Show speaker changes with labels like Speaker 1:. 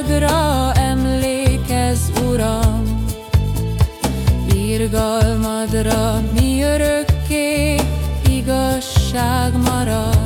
Speaker 1: Színpadra emlékez, Uram, Irgalmadra mi örökké igazság marad.